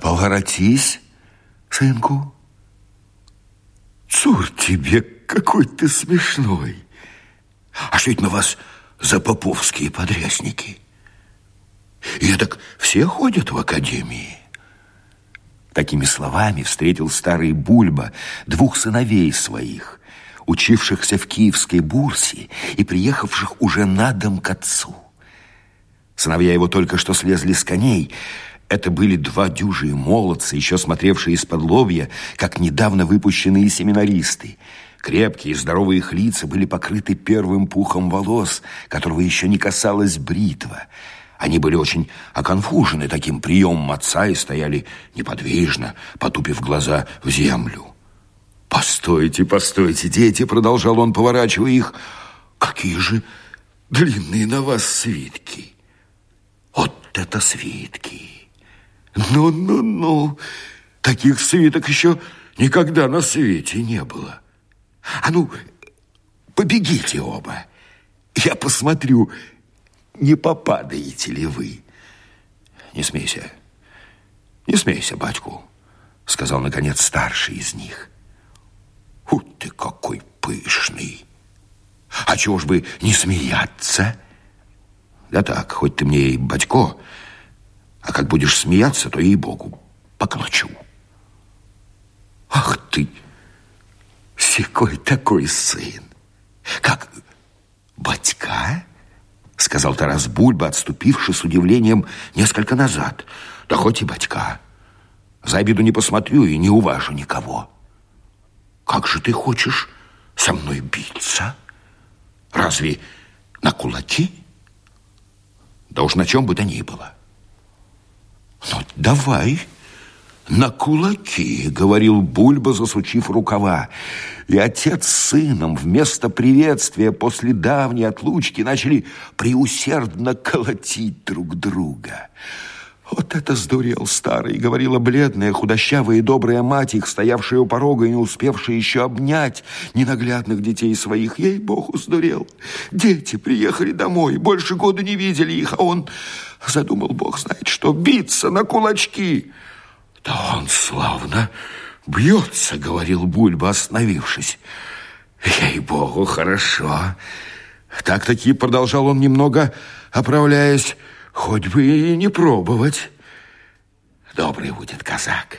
поворотись, сынку. Цур тебе, какой ты смешной. А что это на вас за поповские подрясники? И так все ходят в академии. Такими словами встретил старый Бульба двух сыновей своих, учившихся в киевской бурсе и приехавших уже на дом к отцу. Сыновья его только что слезли с коней. Это были два дюжие молодца, еще смотревшие из-под лобья, как недавно выпущенные семинаристы. Крепкие, здоровые их лица были покрыты первым пухом волос, которого еще не касалась бритва – они были очень оконфужены таким приемом отца и стояли неподвижно, потупив глаза в землю. «Постойте, постойте, дети!» — продолжал он, поворачивая их. «Какие же длинные на вас свитки!» «Вот это свитки! Ну-ну-ну! Таких свиток еще никогда на свете не было! А ну, побегите оба! Я посмотрю, не попадаете ли вы? Не смейся, не смейся, батьку, сказал, наконец, старший из них. У ты какой пышный! А чего ж бы не смеяться? Да так, хоть ты мне и батько, а как будешь смеяться, то ей-богу поколочу. Ах ты, секой такой сын! Как батька? сказал Тарас Бульба, отступивший с удивлением несколько назад. Да хоть и батька. За обиду не посмотрю и не уважу никого. Как же ты хочешь со мной биться? Разве на кулаки? Да уж на чем бы то ни было. Ну, давай на кулаки, говорил Бульба, засучив рукава. И отец с сыном вместо приветствия после давней отлучки начали преусердно колотить друг друга. Вот это сдурел старый, говорила бледная, худощавая и добрая мать их, стоявшая у порога и не успевшая еще обнять ненаглядных детей своих. Ей-богу, сдурел. Дети приехали домой, больше года не видели их, а он задумал, бог знает что, биться на кулачки. Да он славно бьется, говорил Бульба, остановившись. Ей-богу, хорошо. Так-таки продолжал он немного, оправляясь, хоть бы и не пробовать. Добрый будет казак.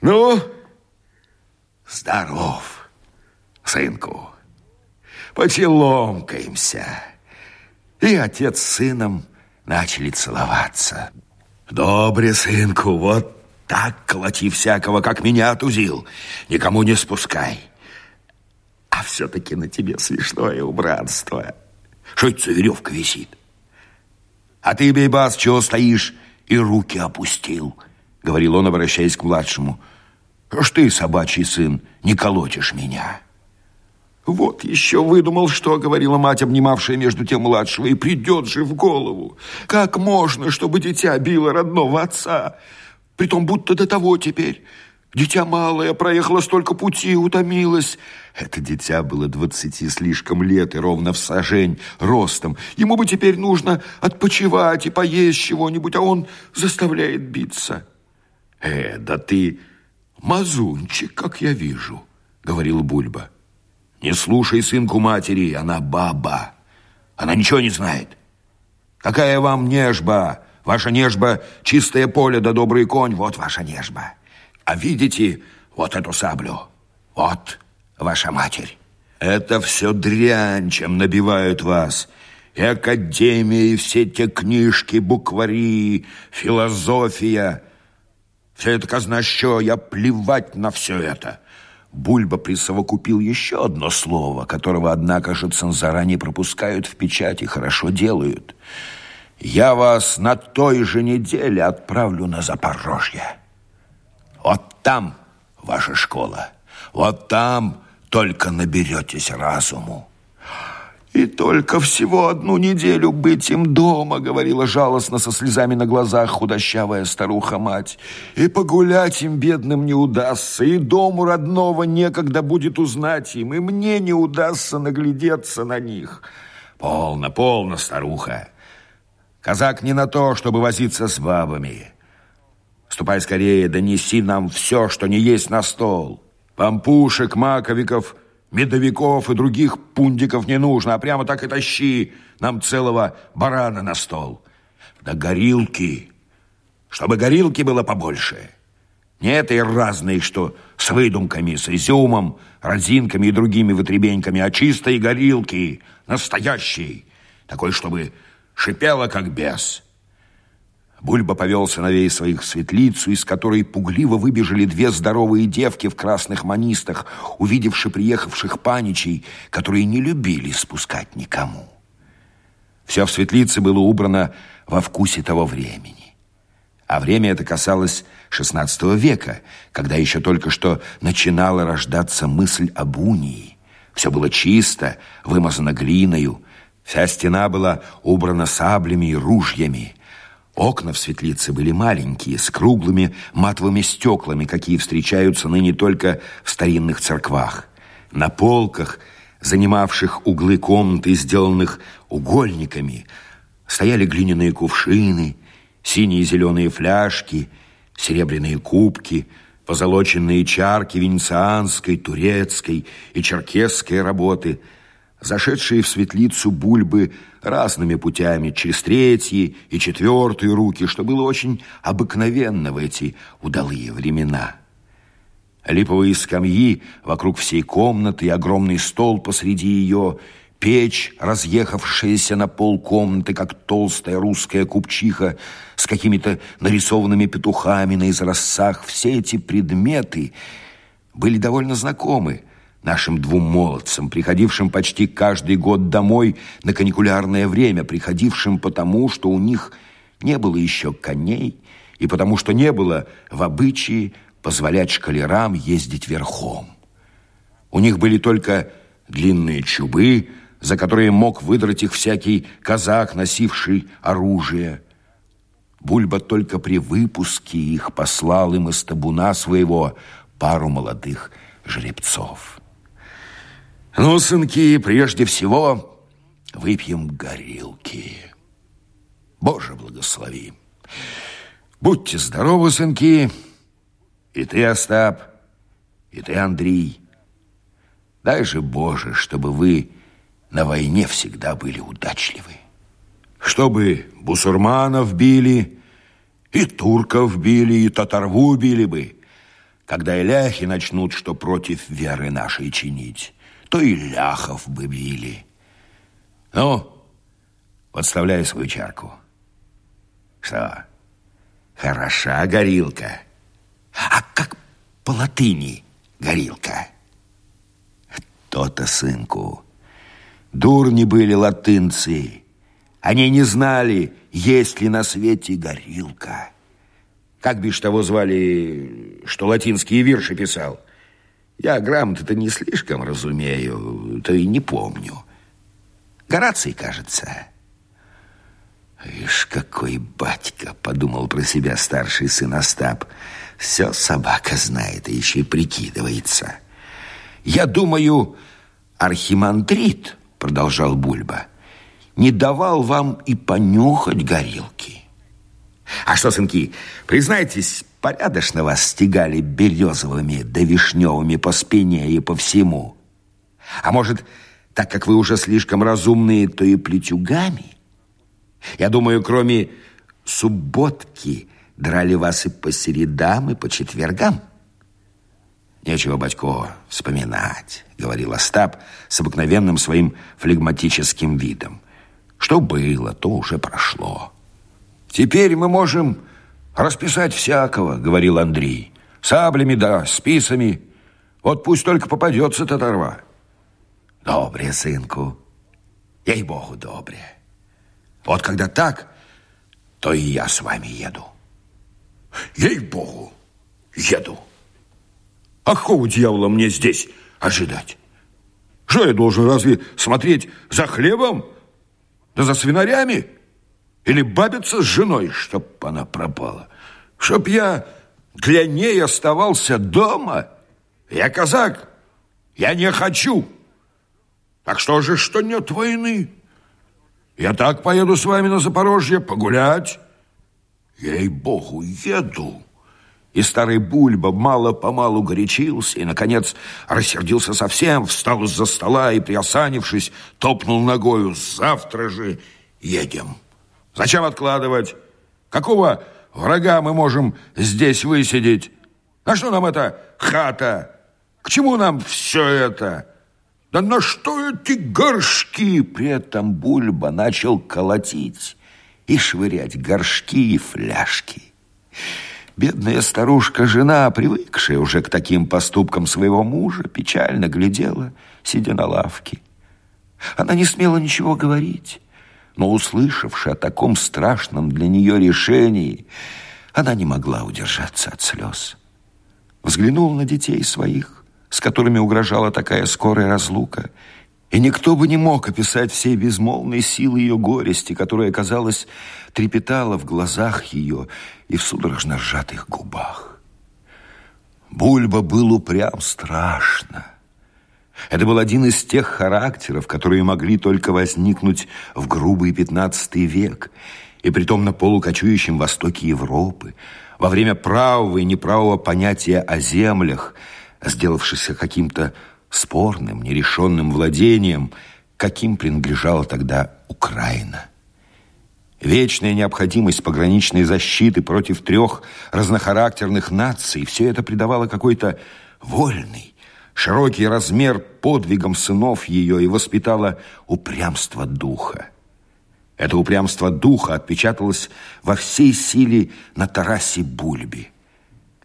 Ну, здоров, сынку. Почеломкаемся. И отец с сыном начали целоваться. Добре, сынку, вот так колоти всякого, как меня отузил. Никому не спускай. А все-таки на тебе смешное убранство. Что это за веревка висит? А ты, бейбас, чего стоишь и руки опустил? Говорил он, обращаясь к младшему. Что ты, собачий сын, не колотишь меня? Вот еще выдумал, что говорила мать, обнимавшая между тем младшего, и придет же в голову. Как можно, чтобы дитя било родного отца? Притом будто до того теперь. Дитя малое, проехало столько пути, утомилось. Это дитя было двадцати слишком лет и ровно в сажень ростом. Ему бы теперь нужно отпочивать и поесть чего-нибудь, а он заставляет биться. Э, да ты мазунчик, как я вижу, говорил Бульба. Не слушай сынку матери, она баба. Она ничего не знает. Какая вам нежба? Ваша нежба — чистое поле да добрый конь. Вот ваша нежба. А видите вот эту саблю? Вот ваша матерь. Это все дрянь, чем набивают вас. И академия, и все те книжки, буквари, философия. Все это казна что, я плевать на все это. Бульба присовокупил еще одно слово, которого, однако же, цензора не пропускают в печать и хорошо делают. «Я вас на той же неделе отправлю на Запорожье. Вот там ваша школа, вот там только наберетесь разуму». «И только всего одну неделю быть им дома», — говорила жалостно со слезами на глазах худощавая старуха-мать. «И погулять им, бедным, не удастся, и дому родного некогда будет узнать им, и мне не удастся наглядеться на них». «Полно, полно, старуха. Казак не на то, чтобы возиться с бабами. Ступай скорее, донеси нам все, что не есть на стол. Пампушек, маковиков, медовиков и других пундиков не нужно, а прямо так и тащи нам целого барана на стол. Да горилки, чтобы горилки было побольше. Не этой разные, что с выдумками, с изюмом, родзинками и другими вытребеньками, а чистой горилки, настоящей, такой, чтобы шипела, как бес. Бульба повел сыновей своих в светлицу, из которой пугливо выбежали две здоровые девки в красных манистах, увидевши приехавших паничей, которые не любили спускать никому. Все в светлице было убрано во вкусе того времени. А время это касалось XVI века, когда еще только что начинала рождаться мысль об унии. Все было чисто, вымазано глиною, вся стена была убрана саблями и ружьями, Окна в светлице были маленькие, с круглыми матовыми стеклами, какие встречаются ныне только в старинных церквах. На полках, занимавших углы комнаты, сделанных угольниками, стояли глиняные кувшины, синие и зеленые фляжки, серебряные кубки, позолоченные чарки венецианской, турецкой и черкесской работы – зашедшие в светлицу бульбы разными путями, через третьи и четвертые руки, что было очень обыкновенно в эти удалые времена. Липовые скамьи вокруг всей комнаты огромный стол посреди ее, печь, разъехавшаяся на пол комнаты, как толстая русская купчиха с какими-то нарисованными петухами на изразцах, все эти предметы были довольно знакомы, нашим двум молодцам, приходившим почти каждый год домой на каникулярное время, приходившим потому, что у них не было еще коней и потому, что не было в обычае позволять шкалерам ездить верхом. У них были только длинные чубы, за которые мог выдрать их всякий казак, носивший оружие. Бульба только при выпуске их послал им из табуна своего пару молодых жеребцов. Ну, сынки, прежде всего выпьем горилки. Боже, благослови. Будьте здоровы, сынки. И ты, Остап, и ты, Андрей. Дай же, Боже, чтобы вы на войне всегда были удачливы. Чтобы бусурманов били, и турков били, и татарву били бы, когда иляхи начнут, что против веры нашей чинить то и ляхов бы били. Ну, подставляй свою чарку. Что, хороша горилка? А как по латыни горилка? То-то, сынку, дурни были латынцы. Они не знали, есть ли на свете горилка. Как бишь того звали, что латинские вирши писал – я грамоты-то не слишком разумею, то и не помню. Гораций, кажется. Ишь, какой батька, подумал про себя старший сын Остап. Все собака знает, и еще и прикидывается. Я думаю, архимандрит, продолжал Бульба, не давал вам и понюхать горилки. А что, сынки, признайтесь, Порядочно вас стегали березовыми да вишневыми по спине и по всему. А может, так как вы уже слишком разумные, то и плетюгами? Я думаю, кроме субботки драли вас и по середам, и по четвергам. Нечего, батько, вспоминать, говорил Остап с обыкновенным своим флегматическим видом. Что было, то уже прошло. Теперь мы можем Расписать всякого, говорил Андрей. Саблями, да, списами. Вот пусть только попадется татарва. Добре, сынку. Ей-богу, добре. Вот когда так, то и я с вами еду. Ей-богу, еду. А какого дьявола мне здесь ожидать? Что я должен разве смотреть за хлебом? Да за свинарями? Или бабиться с женой, чтоб она пропала? Чтоб я для ней оставался дома? Я казак, я не хочу. Так что же, что нет войны? Я так поеду с вами на Запорожье погулять. Ей-богу, еду. И старый Бульба мало-помалу горячился и, наконец, рассердился совсем, встал из-за стола и, приосанившись, топнул ногою. «Завтра же едем. Зачем откладывать? Какого врага мы можем здесь высидеть? На что нам эта хата? К чему нам все это?» «Да на что эти горшки?» При этом Бульба начал колотить и швырять горшки и фляжки. Бедная старушка-жена, привыкшая уже к таким поступкам своего мужа, печально глядела, сидя на лавке. Она не смела ничего говорить, но, услышавши о таком страшном для нее решении, она не могла удержаться от слез. Взглянула на детей своих, с которыми угрожала такая скорая разлука, и никто бы не мог описать всей безмолвной силы ее горести, которая, казалось, трепетала в глазах ее и в судорожно сжатых губах. Бульба был упрям страшно. Это был один из тех характеров, которые могли только возникнуть в грубый пятнадцатый век, и притом на полукочующем востоке Европы, во время правого и неправого понятия о землях, сделавшихся каким-то спорным, нерешенным владением, каким принадлежала тогда Украина. Вечная необходимость пограничной защиты против трех разнохарактерных наций, все это придавало какой-то вольный, широкий размер подвигам сынов ее и воспитало упрямство духа. Это упрямство духа отпечаталось во всей силе на Тарасе Бульби.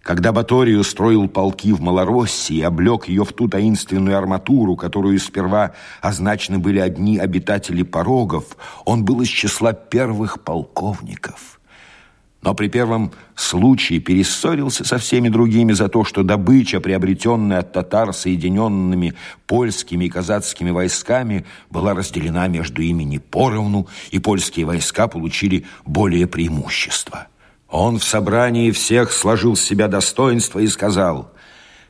Когда Баторий устроил полки в Малороссии и облег ее в ту таинственную арматуру, которую сперва означены были одни обитатели порогов, он был из числа первых полковников. Но при первом случае перессорился со всеми другими за то, что добыча, приобретенная от татар соединенными польскими и казацкими войсками, была разделена между ими не поровну, и польские войска получили более преимущества. Он в собрании всех сложил с себя достоинство и сказал,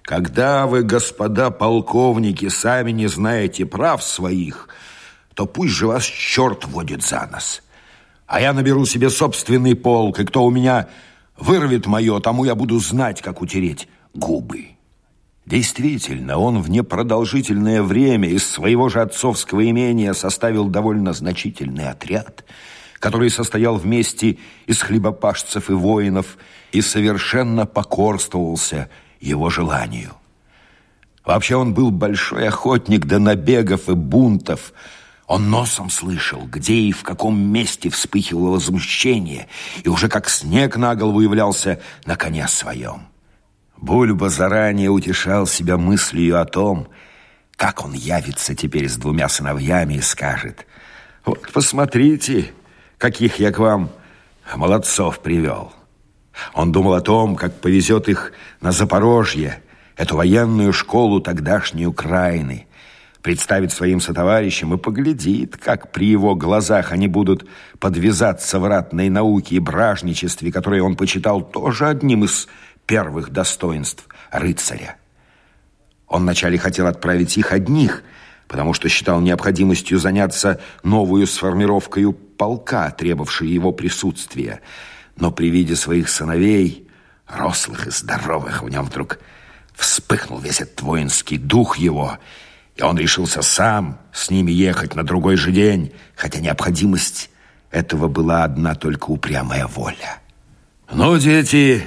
«Когда вы, господа полковники, сами не знаете прав своих, то пусть же вас черт водит за нос. А я наберу себе собственный полк, и кто у меня вырвет мое, тому я буду знать, как утереть губы». Действительно, он в непродолжительное время из своего же отцовского имения составил довольно значительный отряд – который состоял вместе из хлебопашцев и воинов и совершенно покорствовался его желанию. Вообще он был большой охотник до набегов и бунтов. Он носом слышал, где и в каком месте вспыхивало возмущение, и уже как снег на голову являлся на коне своем. Бульба заранее утешал себя мыслью о том, как он явится теперь с двумя сыновьями и скажет, «Вот, посмотрите, каких я к вам молодцов привел. Он думал о том, как повезет их на Запорожье, эту военную школу тогдашней Украины, представит своим сотоварищам и поглядит, как при его глазах они будут подвязаться в ратной науке и бражничестве, которое он почитал тоже одним из первых достоинств рыцаря. Он вначале хотел отправить их одних – потому что считал необходимостью заняться новую сформировкой полка, требовавшей его присутствия. Но при виде своих сыновей, рослых и здоровых, в нем вдруг вспыхнул весь этот воинский дух его, и он решился сам с ними ехать на другой же день, хотя необходимость этого была одна только упрямая воля. «Ну, дети,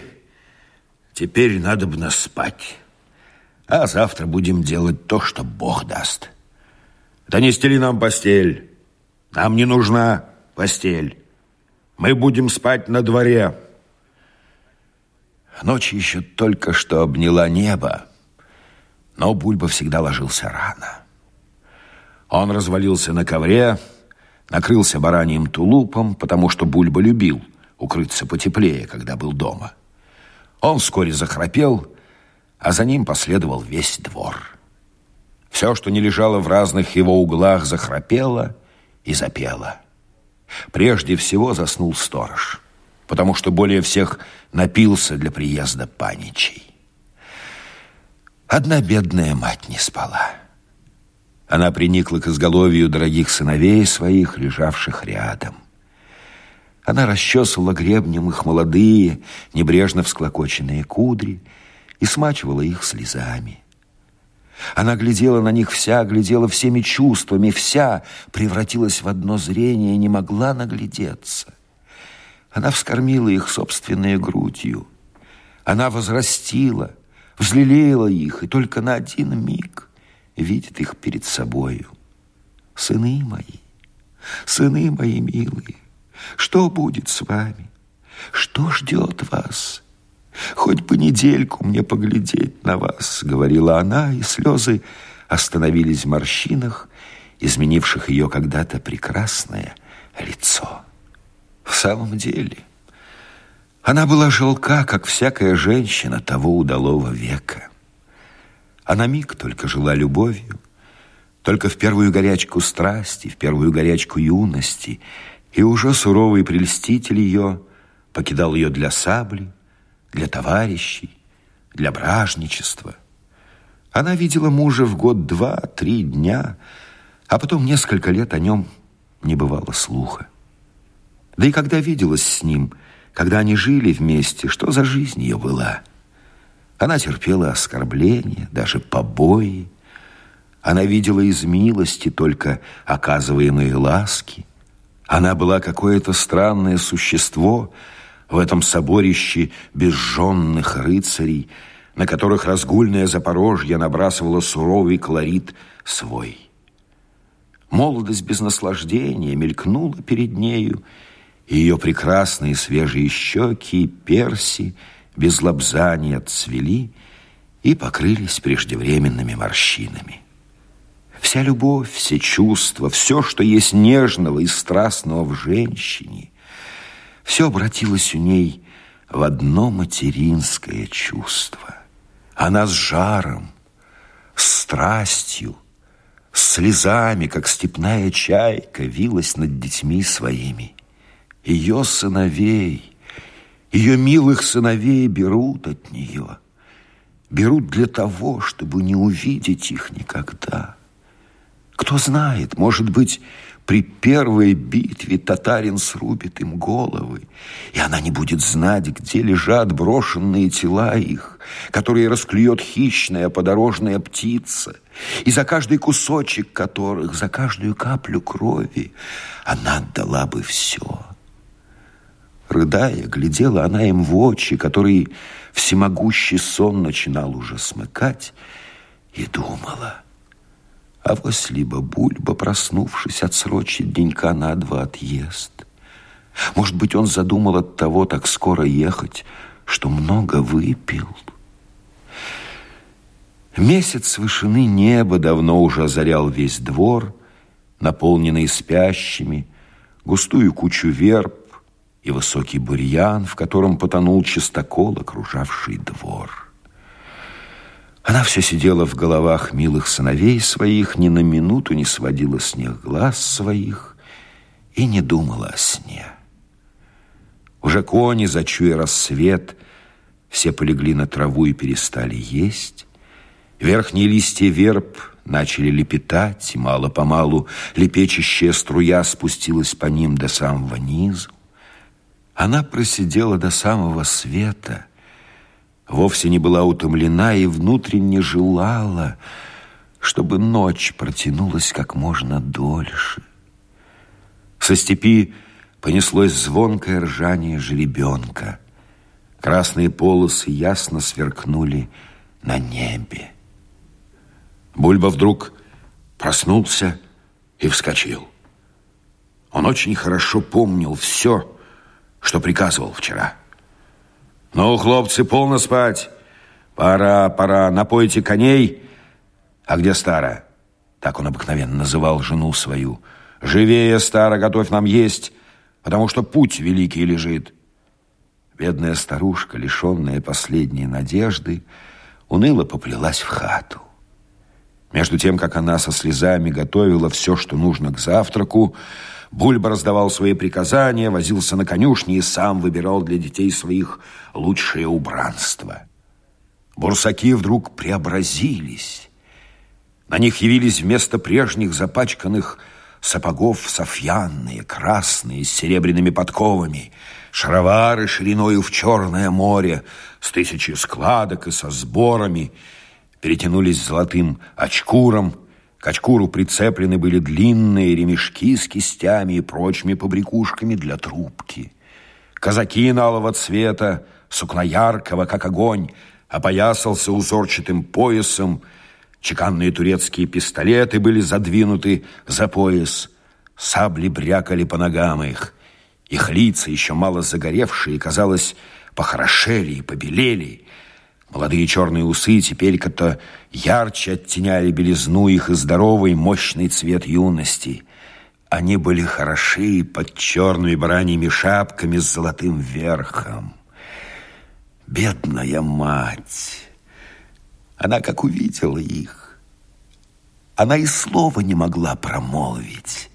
теперь надо бы нас спать, а завтра будем делать то, что Бог даст». Да не стели нам постель. Нам не нужна постель. Мы будем спать на дворе. Ночь еще только что обняла небо, но Бульба всегда ложился рано. Он развалился на ковре, накрылся бараньим тулупом, потому что Бульба любил укрыться потеплее, когда был дома. Он вскоре захрапел, а за ним последовал весь двор. Все, что не лежало в разных его углах, захрапело и запело. Прежде всего заснул сторож, потому что более всех напился для приезда паничей. Одна бедная мать не спала. Она приникла к изголовью дорогих сыновей своих, лежавших рядом. Она расчесывала гребнем их молодые, небрежно всклокоченные кудри и смачивала их слезами. Она глядела на них вся, глядела всеми чувствами, вся превратилась в одно зрение, не могла наглядеться. Она вскормила их собственной грудью. Она возрастила, взлелеяла их, и только на один миг видит их перед собою. Сыны мои, сыны мои милые, что будет с вами? Что ждет вас? Хоть бы недельку мне поглядеть на вас, говорила она, и слезы остановились в морщинах, изменивших ее когда-то прекрасное лицо. В самом деле, она была желка, как всякая женщина того удалого века. Она миг только жила любовью, только в первую горячку страсти, в первую горячку юности, и уже суровый прельститель ее покидал ее для сабли, для товарищей, для бражничества. Она видела мужа в год два-три дня, а потом несколько лет о нем не бывало слуха. Да и когда виделась с ним, когда они жили вместе, что за жизнь ее была? Она терпела оскорбления, даже побои. Она видела из милости только оказываемые ласки. Она была какое-то странное существо — в этом соборище безжженных рыцарей, на которых разгульное Запорожье набрасывало суровый колорит свой. Молодость без наслаждения мелькнула перед нею, ее прекрасные свежие щеки и перси без лобзания отцвели и покрылись преждевременными морщинами. Вся любовь, все чувства, все, что есть нежного и страстного в женщине, все обратилось у ней в одно материнское чувство. Она с жаром, страстью, слезами, как степная чайка, вилась над детьми своими. Ее сыновей, ее милых сыновей берут от нее, берут для того, чтобы не увидеть их никогда. Кто знает, может быть, при первой битве татарин срубит им головы, и она не будет знать, где лежат брошенные тела их, которые расклюет хищная подорожная птица, и за каждый кусочек которых, за каждую каплю крови она отдала бы все. Рыдая, глядела она им в очи, которые всемогущий сон начинал уже смыкать, и думала — а вось либо Бульба, проснувшись, отсрочит денька на два отъезд. Может быть, он задумал от того так скоро ехать, что много выпил. Месяц вышины неба давно уже озарял весь двор, наполненный спящими, густую кучу верб и высокий бурьян, в котором потонул чистокол, окружавший двор. Она все сидела в головах милых сыновей своих, ни на минуту не сводила с них глаз своих и не думала о сне. Уже кони, зачуя рассвет, все полегли на траву и перестали есть. Верхние листья верб начали лепетать, и мало-помалу лепечащая струя спустилась по ним до самого низу. Она просидела до самого света — вовсе не была утомлена и внутренне желала, чтобы ночь протянулась как можно дольше. Со степи понеслось звонкое ржание жеребенка. Красные полосы ясно сверкнули на небе. Бульба вдруг проснулся и вскочил. Он очень хорошо помнил все, что приказывал вчера. Ну, хлопцы, полно спать. Пора, пора, напойте коней. А где Стара? Так он обыкновенно называл жену свою. Живее, Стара, готовь нам есть, потому что путь великий лежит. Бедная старушка, лишенная последней надежды, уныло поплелась в хату. Между тем, как она со слезами готовила все, что нужно к завтраку, Бульба раздавал свои приказания, возился на конюшне и сам выбирал для детей своих лучшее убранство. Бурсаки вдруг преобразились. На них явились вместо прежних запачканных сапогов софьянные, красные, с серебряными подковами, шаровары шириною в черное море, с тысячей складок и со сборами, перетянулись золотым очкуром, к очкуру прицеплены были длинные ремешки с кистями и прочими побрякушками для трубки. Казаки налого цвета, сукна яркого, как огонь, опоясался узорчатым поясом, чеканные турецкие пистолеты были задвинуты за пояс, сабли брякали по ногам их. Их лица, еще мало загоревшие, казалось, похорошели и побелели, Молодые черные усы теперь как-то ярче оттеняли белизну их и здоровый мощный цвет юности. Они были хороши под черными бараньими шапками с золотым верхом. Бедная мать! Она как увидела их. Она и слова не могла промолвить,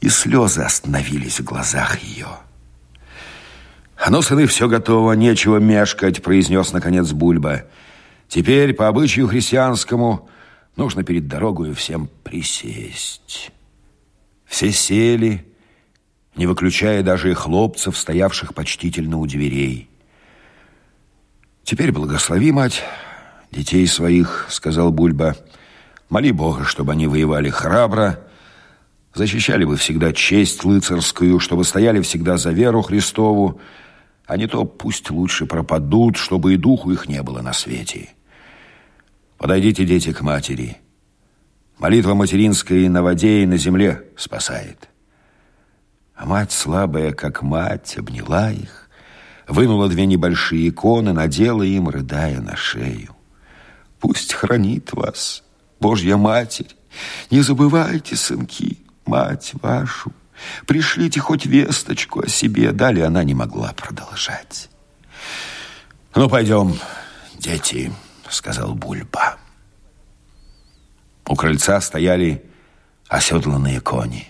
и слезы остановились в глазах ее. «А ну, сыны, все готово, нечего мешкать», — произнес, наконец, Бульба. «Теперь, по обычаю христианскому, нужно перед дорогой всем присесть». Все сели, не выключая даже и хлопцев, стоявших почтительно у дверей. «Теперь благослови, мать, детей своих», — сказал Бульба. «Моли Бога, чтобы они воевали храбро, защищали бы всегда честь лыцарскую, чтобы стояли всегда за веру Христову, а не то пусть лучше пропадут, чтобы и духу их не было на свете. Подойдите, дети, к матери. Молитва материнская и на воде, и на земле спасает. А мать, слабая, как мать, обняла их, вынула две небольшие иконы, надела им, рыдая на шею. Пусть хранит вас Божья Матерь. Не забывайте, сынки, мать вашу. Пришлите хоть весточку о себе. Далее она не могла продолжать. «Ну, пойдем, дети», — сказал Бульба. У крыльца стояли оседланные кони.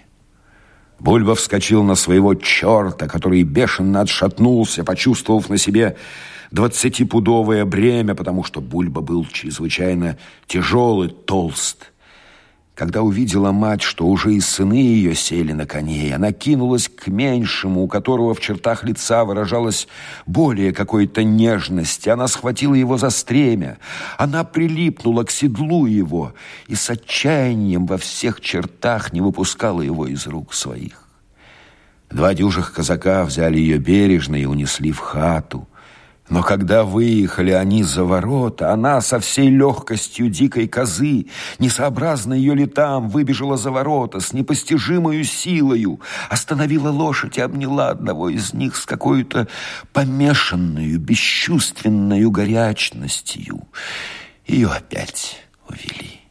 Бульба вскочил на своего черта, который бешено отшатнулся, почувствовав на себе двадцатипудовое бремя, потому что Бульба был чрезвычайно тяжелый, толст. Когда увидела мать, что уже и сыны ее сели на коней, она кинулась к меньшему, у которого в чертах лица выражалась более какой-то нежности. Она схватила его за стремя, она прилипнула к седлу его и с отчаянием во всех чертах не выпускала его из рук своих. Два дюжих казака взяли ее бережно и унесли в хату. Но когда выехали они за ворота, она со всей легкостью дикой козы, несообразно ее летам, выбежала за ворота с непостижимою силою, остановила лошадь и обняла одного из них с какой-то помешанную, бесчувственную горячностью. Ее опять увели.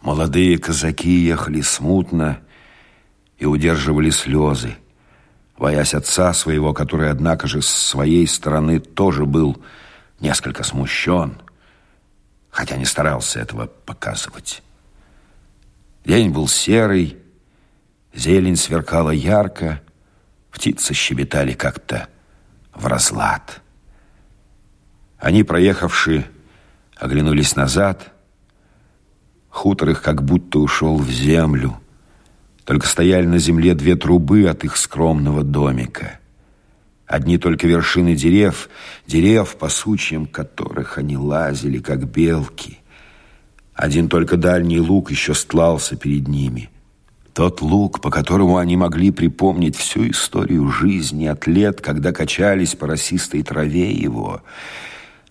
Молодые казаки ехали смутно и удерживали слезы боясь отца своего, который, однако же, с своей стороны тоже был несколько смущен, хотя не старался этого показывать. День был серый, зелень сверкала ярко, птицы щебетали как-то в разлад. Они, проехавшие, оглянулись назад. Хутор их как будто ушел в землю. Только стояли на земле две трубы от их скромного домика. Одни только вершины дерев, дерев, по сучьям которых они лазили, как белки. Один только дальний луг еще стлался перед ними. Тот луг, по которому они могли припомнить всю историю жизни от лет, когда качались по росистой траве его,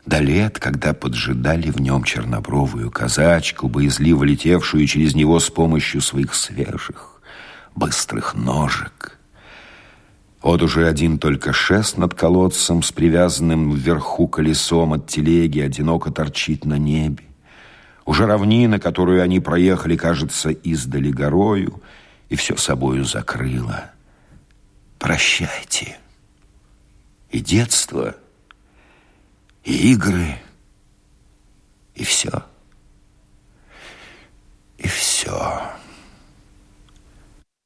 до лет, когда поджидали в нем чернобровую казачку, боязливо летевшую через него с помощью своих свежих, быстрых ножек. Вот уже один только шест над колодцем с привязанным вверху колесом от телеги одиноко торчит на небе. Уже равнина, которую они проехали, кажется, издали горою, и все собою закрыло. Прощайте. И детство, и игры, и все. И все.